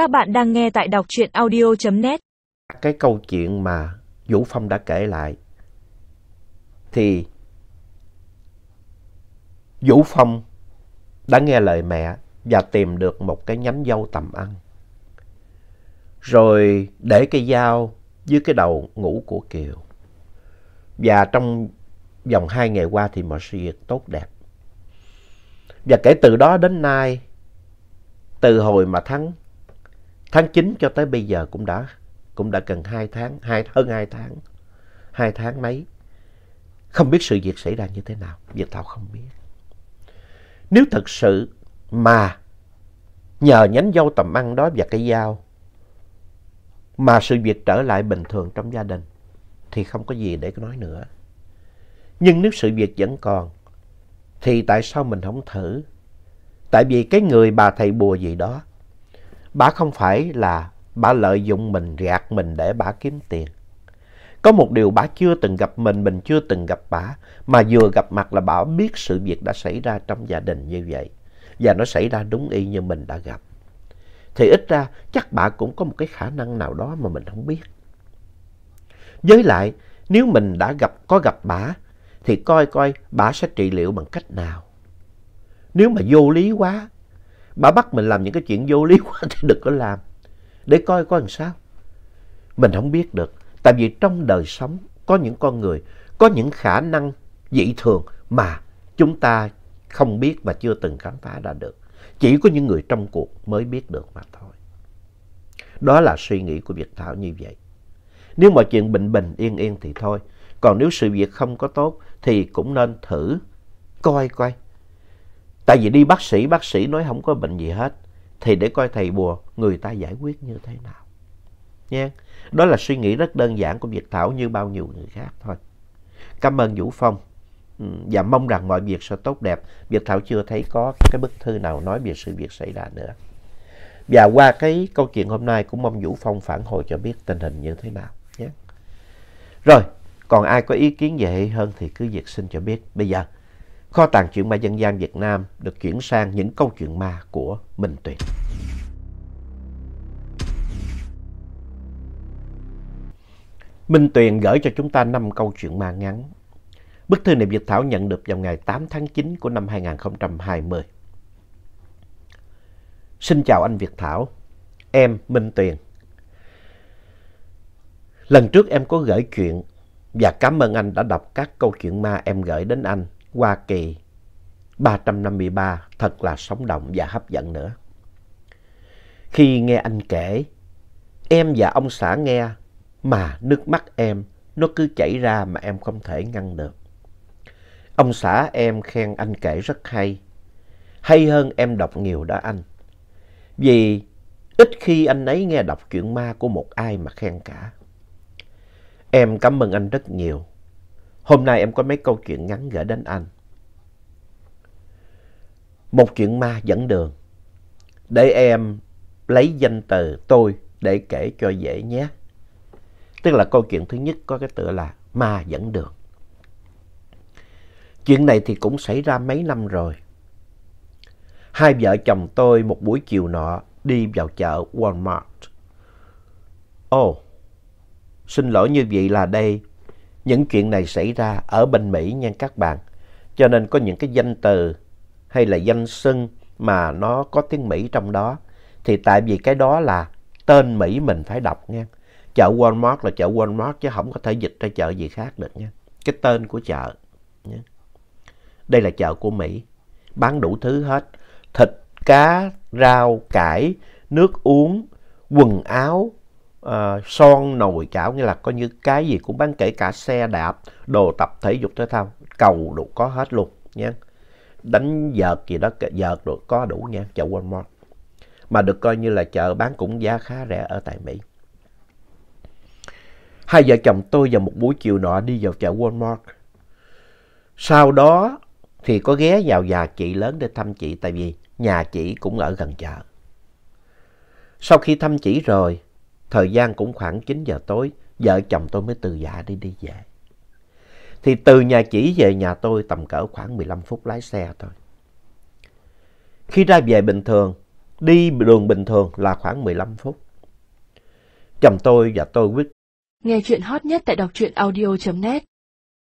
Các bạn đang nghe tại đọc truyện audio.net. Cái câu chuyện mà Vũ Phong đã kể lại thì Vũ Phong đã nghe lời mẹ và tìm được một cái nhánh dâu tầm ăn. Rồi để cái dao dưới cái đầu ngủ của Kiều. Và trong vòng hai ngày qua thì mọi sự việc tốt đẹp. Và kể từ đó đến nay, từ hồi mà thắng tháng 9 cho tới bây giờ cũng đã cũng đã gần 2 tháng, hai, hơn 2 tháng, 2 tháng mấy. Không biết sự việc xảy ra như thế nào, Việt Thảo không biết. Nếu thật sự mà nhờ nhánh dâu tầm ăn đó và cây dao mà sự việc trở lại bình thường trong gia đình thì không có gì để nói nữa. Nhưng nếu sự việc vẫn còn thì tại sao mình không thử? Tại vì cái người bà thầy bùa gì đó, bà không phải là bà lợi dụng mình, gạt mình để bà kiếm tiền. Có một điều bà chưa từng gặp mình, mình chưa từng gặp bà, mà vừa gặp mặt là bà biết sự việc đã xảy ra trong gia đình như vậy. Và nó xảy ra đúng y như mình đã gặp. Thì ít ra chắc bà cũng có một cái khả năng nào đó mà mình không biết. Với lại, nếu mình đã gặp có gặp bà, thì coi coi bà sẽ trị liệu bằng cách nào. Nếu mà vô lý quá, bà bắt mình làm những cái chuyện vô lý quá thì đừng có làm. Để coi coi làm sao. Mình không biết được. Tại vì trong đời sống có những con người, có những khả năng dị thường mà chúng ta không biết và chưa từng khám phá ra được. Chỉ có những người trong cuộc mới biết được mà thôi. Đó là suy nghĩ của Việt Thảo như vậy. Nếu mọi chuyện bình bình yên yên thì thôi. Còn nếu sự việc không có tốt thì cũng nên thử coi coi. Tại vì đi bác sĩ, bác sĩ nói không có bệnh gì hết. Thì để coi thầy bùa người ta giải quyết như thế nào. Nha. Đó là suy nghĩ rất đơn giản của Việt Thảo như bao nhiêu người khác thôi. Cảm ơn Vũ Phong. Ừ, và mong rằng mọi việc sẽ tốt đẹp. Việt Thảo chưa thấy có cái bức thư nào nói về sự việc xảy ra nữa. Và qua cái câu chuyện hôm nay cũng mong Vũ Phong phản hồi cho biết tình hình như thế nào. Nhé. Rồi, còn ai có ý kiến gì hay hơn thì cứ việc xin cho biết. Bây giờ, kho tàng chuyện ma dân gian Việt Nam được chuyển sang những câu chuyện ma của Minh Tuyền. Minh Tuyền gửi cho chúng ta 5 câu chuyện ma ngắn. Bức thư này Việt Thảo nhận được vào ngày 8 tháng 9 của năm 2020. Xin chào anh Việt Thảo, em Minh Tuyền. Lần trước em có gửi chuyện và cảm ơn anh đã đọc các câu chuyện ma em gửi đến anh Hoa kỳ 353 thật là sống động và hấp dẫn nữa. Khi nghe anh kể, em và ông xã nghe mà nước mắt em nó cứ chảy ra mà em không thể ngăn được. Ông xã em khen anh kể rất hay, hay hơn em đọc nhiều đó anh. Vì ít khi anh ấy nghe đọc chuyện ma của một ai mà khen cả. Em cảm ơn anh rất nhiều. Hôm nay em có mấy câu chuyện ngắn gửi đến anh. Một chuyện ma dẫn đường. Để em lấy danh từ tôi để kể cho dễ nhé. Tức là câu chuyện thứ nhất có cái tựa là ma dẫn đường. Chuyện này thì cũng xảy ra mấy năm rồi. Hai vợ chồng tôi một buổi chiều nọ đi vào chợ Walmart. Ồ, oh, xin lỗi như vậy là đây, những chuyện này xảy ra ở bên Mỹ nha các bạn. Cho nên có những cái danh từ hay là danh xưng mà nó có tiếng Mỹ trong đó. Thì tại vì cái đó là tên Mỹ mình phải đọc nha. Chợ Walmart là chợ Walmart chứ không có thể dịch ra chợ gì khác được nha. Cái tên của chợ. Nha. Đây là chợ của Mỹ. Bán đủ thứ hết. Thịt, cá, rau, cải, nước uống, quần áo, uh, son, nồi, chảo. Nghĩa là coi như cái gì cũng bán kể cả xe đạp, đồ tập thể dục thể thao. Cầu đủ có hết luôn nha. Đánh vợt gì đó, vợt được có đủ nha. Chợ Walmart. Mà được coi như là chợ bán cũng giá khá rẻ ở tại Mỹ. Hai vợ chồng tôi vào một buổi chiều nọ đi vào chợ Walmart. Sau đó thì có ghé vào nhà chị lớn để thăm chị tại vì nhà chị cũng ở gần chợ. Sau khi thăm chị rồi, thời gian cũng khoảng 9 giờ tối, vợ chồng tôi mới từ dạ đi đi về. Thì từ nhà chị về nhà tôi tầm cỡ khoảng 15 phút lái xe thôi. Khi ra về bình thường đi đường bình thường là khoảng 15 phút. Chồng tôi và tôi quyết Nghe chuyện hot nhất tại đọc truyện audio.net